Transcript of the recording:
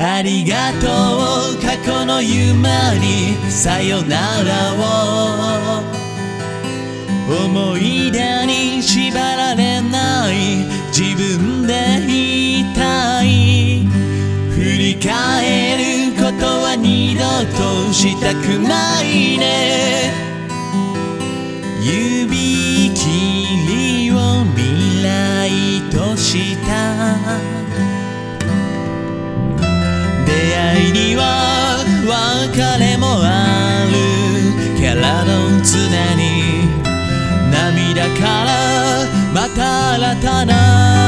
ありがとう過去の夢にさよならを思い出に縛られない自分でいたい。振り返ることは二度としたくないね。指切りを未来としたには別れもあるキャラの常に涙からまた新たな